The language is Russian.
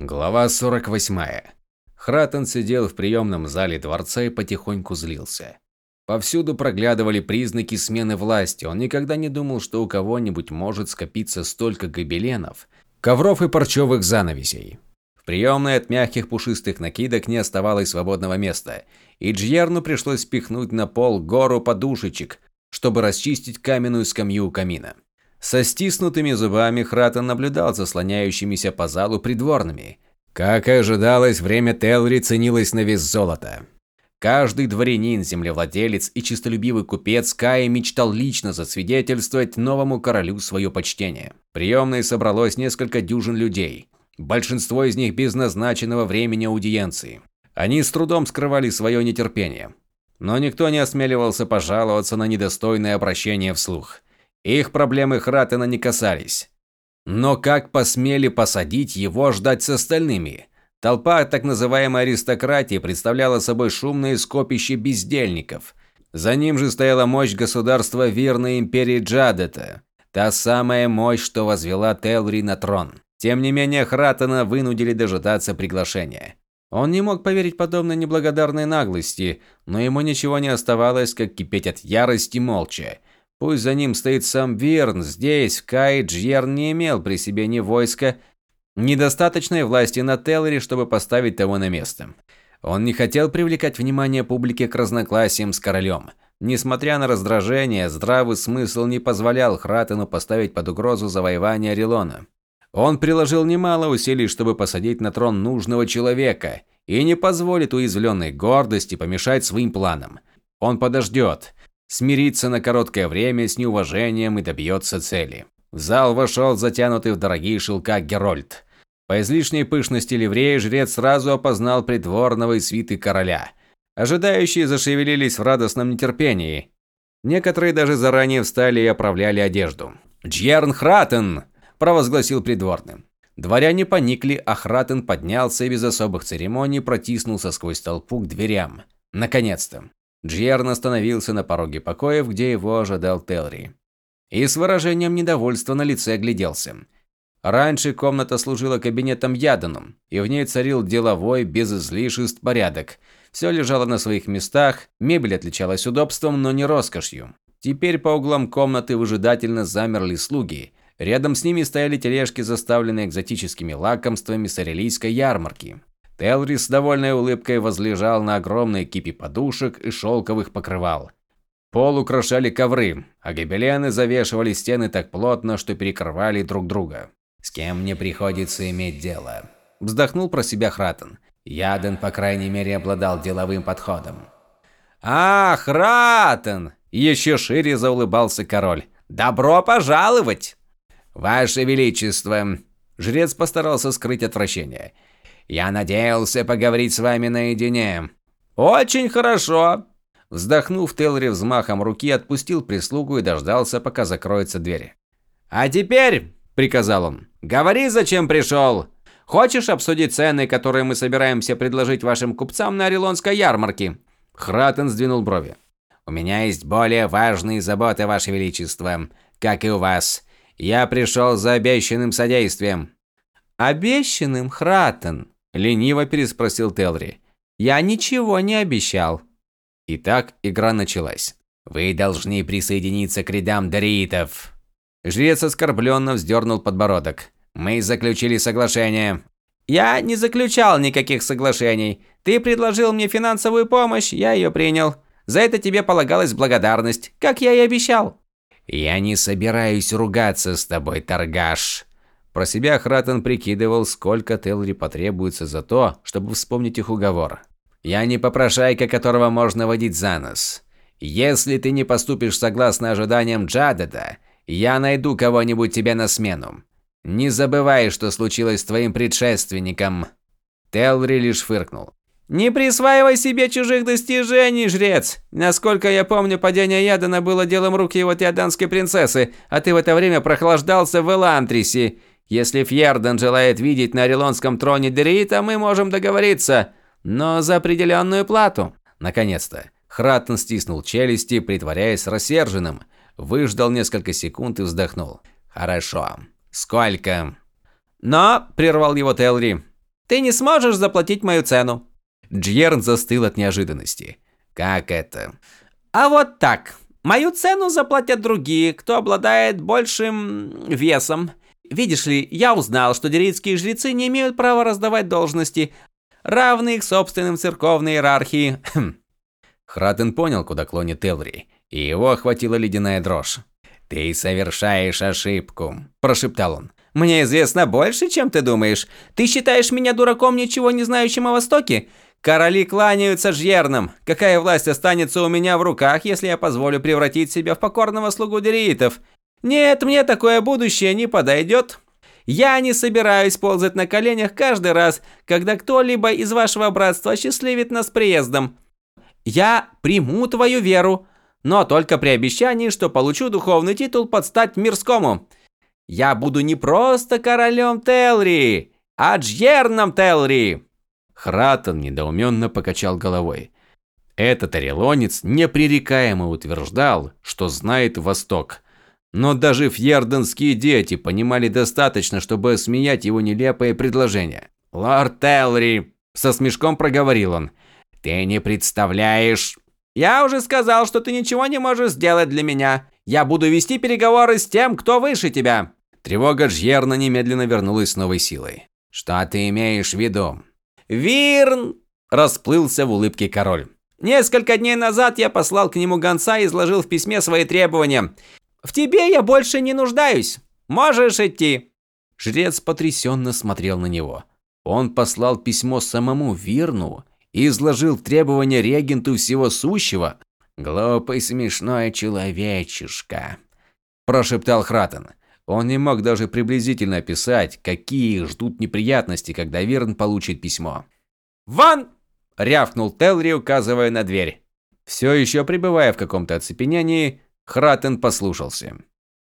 Глава 48. Хратен сидел в приемном зале дворца и потихоньку злился. Повсюду проглядывали признаки смены власти. Он никогда не думал, что у кого-нибудь может скопиться столько гобеленов, ковров и парчевых занавесей. В приемной от мягких пушистых накидок не оставалось свободного места, и Джьерну пришлось пихнуть на пол гору подушечек, чтобы расчистить каменную скамью у камина. Со стиснутыми зубами Хратен наблюдал за слоняющимися по залу придворными. Как и ожидалось, время Телри ценилось на вес золота. Каждый дворянин, землевладелец и честолюбивый купец Кая мечтал лично засвидетельствовать новому королю свое почтение. В приемной собралось несколько дюжин людей. Большинство из них без назначенного времени аудиенции. Они с трудом скрывали свое нетерпение. Но никто не осмеливался пожаловаться на недостойное обращение вслух. Их проблемы Хратена не касались. Но как посмели посадить его ждать с остальными? Толпа так называемой аристократии представляла собой шумное скопище бездельников. За ним же стояла мощь государства верной империи Джадета. Та самая мощь, что возвела Телри на трон. Тем не менее, Хратена вынудили дожидаться приглашения. Он не мог поверить подобной неблагодарной наглости, но ему ничего не оставалось, как кипеть от ярости молча. Пусть за ним стоит сам Верн, здесь, Кай, Джьерн не имел при себе ни войска, ни достаточной власти на Теллере, чтобы поставить того на место. Он не хотел привлекать внимание публики к разногласиям с королем. Несмотря на раздражение, здравый смысл не позволял Хратену поставить под угрозу завоевание Орелона. Он приложил немало усилий, чтобы посадить на трон нужного человека, и не позволит уязвленной гордости помешать своим планам. Он подождет, смирится на короткое время с неуважением и добьется цели. В зал вошел затянутый в дорогие шелка Герольд. По излишней пышности ливрея жрец сразу опознал придворного и свиты короля. Ожидающие зашевелились в радостном нетерпении. Некоторые даже заранее встали и оправляли одежду. «Джерн Хратен!» – провозгласил придворным. Дворяне поникли, а Хратен поднялся и без особых церемоний протиснулся сквозь толпу к дверям. Наконец-то. Джерн остановился на пороге покоев, где его ожидал Телри. И с выражением недовольства на лице огляделся. Раньше комната служила кабинетом Яданом, и в ней царил деловой, без излишеств порядок. Все лежало на своих местах, мебель отличалась удобством, но не роскошью. Теперь по углам комнаты выжидательно замерли слуги. Рядом с ними стояли тележки, заставленные экзотическими лакомствами с арелийской ярмарки. Телри с довольной улыбкой возлежал на огромной кипе подушек и шелковых покрывал. Пол украшали ковры, а гобелены завешивали стены так плотно, что перекрывали друг друга. «С кем мне приходится иметь дело?» – вздохнул про себя Хратен. Яден, по крайней мере, обладал деловым подходом. «Ах, Хратен!» – еще шире заулыбался король. «Добро пожаловать!» «Ваше Величество!» Жрец постарался скрыть отвращение. Я надеялся поговорить с вами наедине. Очень хорошо. Вздохнув, Телри взмахом руки отпустил прислугу и дождался, пока закроется дверь. А теперь, приказал он, говори, зачем пришел. Хочешь обсудить цены, которые мы собираемся предложить вашим купцам на Орелонской ярмарке? Хратен сдвинул брови. У меня есть более важные заботы, ваше величество, как и у вас. Я пришел за обещанным содействием. Обещанным, Хратен, Лениво переспросил Телри. Я ничего не обещал. Итак, игра началась. Вы должны присоединиться к рядам даритов. Жрец оскорбленно вздернул подбородок. Мы заключили соглашение. Я не заключал никаких соглашений. Ты предложил мне финансовую помощь, я ее принял. За это тебе полагалась благодарность, как я и обещал. Я не собираюсь ругаться с тобой, торгаш, про себя Хратен прикидывал, сколько Телри потребуется за то, чтобы вспомнить их уговор. «Я не попрошайка, которого можно водить за нос. Если ты не поступишь согласно ожиданиям Джадеда, я найду кого-нибудь тебе на смену. Не забывай, что случилось с твоим предшественником». Телри лишь фыркнул. «Не присваивай себе чужих достижений, жрец! Насколько я помню, падение Ядана было делом рук его теоданской принцессы, а ты в это время прохлаждался в Элантрисе. Если Фьерден желает видеть на Орелонском троне Дерита, мы можем договориться, но за определенную плату. Наконец-то. Хратен стиснул челюсти, притворяясь рассерженным. Выждал несколько секунд и вздохнул. «Хорошо. Сколько?» «Но», – прервал его Телри, Ты не сможешь заплатить мою цену. Джерн застыл от неожиданности. Как это? А вот так. Мою цену заплатят другие, кто обладает большим весом. Видишь ли, я узнал, что деритские жрецы не имеют права раздавать должности, равные их собственным церковной иерархии. Хм. Хратен понял, куда клонит Элри, и его охватила ледяная дрожь. «Ты совершаешь ошибку», – прошептал он. «Мне известно больше, чем ты думаешь. Ты считаешь меня дураком, ничего не знающим о Востоке? Короли кланяются жьернам. Какая власть останется у меня в руках, если я позволю превратить себя в покорного слугу дериитов? Нет, мне такое будущее не подойдет. Я не собираюсь ползать на коленях каждый раз, когда кто-либо из вашего братства счастливит нас приездом. Я приму твою веру, но только при обещании, что получу духовный титул под стать мирскому. Я буду не просто королем Телри, а Джерном Телри. Хратон недоуменно покачал головой. Этот орелонец непререкаемо утверждал, что знает Восток. Но даже фьерденские дети понимали достаточно, чтобы смеять его нелепое предложение. «Лорд Телри!» – со смешком проговорил он. «Ты не представляешь...» «Я уже сказал, что ты ничего не можешь сделать для меня. Я буду вести переговоры с тем, кто выше тебя». Тревога Джьерна немедленно вернулась с новой силой. «Что ты имеешь в виду?» «Вирн!» – расплылся в улыбке король. «Несколько дней назад я послал к нему гонца и изложил в письме свои требования. В тебе я больше не нуждаюсь. Можешь идти». Жрец потрясенно смотрел на него. Он послал письмо самому Вирну и изложил требования регенту всего сущего. «Глупый смешной человечишка», – прошептал Хратен. Он не мог даже приблизительно описать, какие ждут неприятности, когда Верн получит письмо. «Ван!» – рявкнул Телри, указывая на дверь. Все еще пребывая в каком-то оцепенении, Хратен послушался.